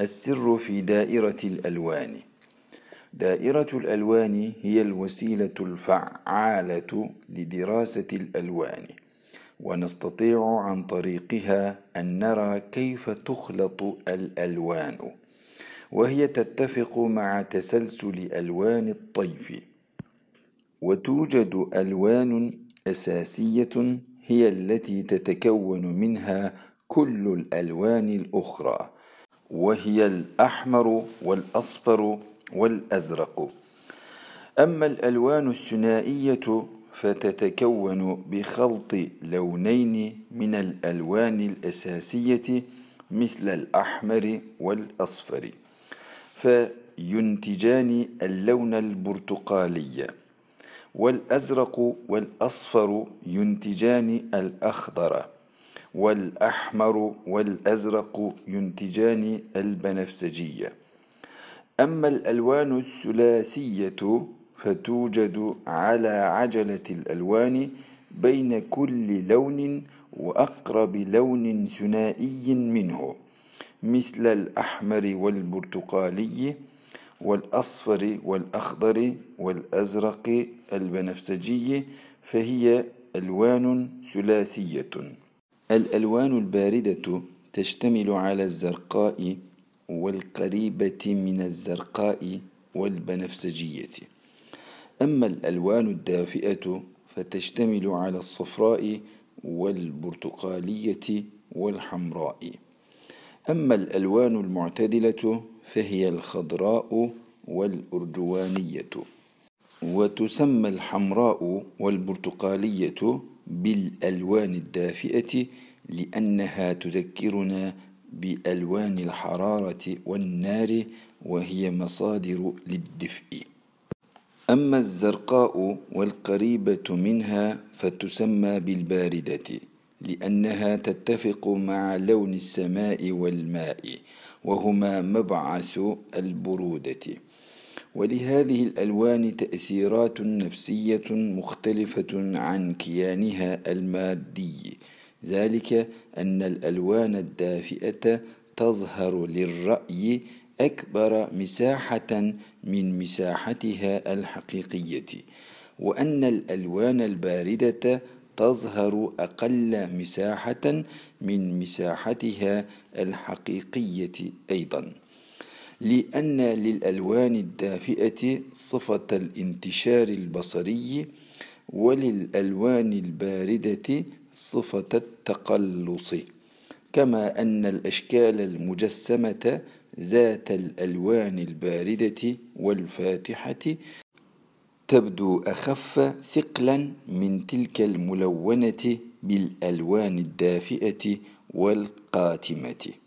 السر في دائرة الألوان. دائرة الألوان هي الوسيلة الفعالة لدراسة الألوان ونستطيع عن طريقها أن نرى كيف تخلط الألوان وهي تتفق مع تسلسل ألوان الطيف. وتوجد ألوان أساسية هي التي تتكون منها كل الألوان الأخرى وهي الأحمر والأصفر والأزرق. أما الألوان الثنائية فتتكون بخلط لونين من الألوان الأساسية مثل الأحمر والأصفر فينتجان اللون البرتقالي. والأزرق والأصفر ينتجان الأخضر. والأحمر والأزرق ينتجان البنفسجية أما الألوان الثلاثية فتوجد على عجلة الألوان بين كل لون وأقرب لون ثنائي منه مثل الأحمر والبرتقالي والأصفر والأخضر والأزرق البنفسجي فهي ألوان ثلاثية. الألوان الباردة تشتمل على الزرقاء والقريبة من الزرقاء والبنفسجية. أما الألوان الدافئة فتشتمل على الصفراء والبرتقالية والحمراء. أما الألوان المعتدلة فهي الخضراء والأرجوانية وتسمى الحمراء والبرتقالية بالألوان الدافئة لأنها تذكرنا بألوان الحرارة والنار وهي مصادر للدفء. أما الزرقاء والقريبة منها فتسمى بالباردة لأنها تتفق مع لون السماء والماء وهما مبعث البرودة. ولهذه الألوان تأثيرات نفسية مختلفة عن كيانها المادي. ذلك أن الألوان الدافئة تظهر للرأي أكبر مساحة من مساحتها الحقيقية وأن الألوان الباردة تظهر أقل مساحة من مساحتها الحقيقية أيضا. لأن للألوان الدافئة صفة الانتشار البصري وللألوان الباردة صفة التقلص. كما أن الأشكال المجسمة ذات الألوان الباردة والفاتحة تبدو أخف ثقلا من تلك الملونة بالألوان الدافئة والقاتمة.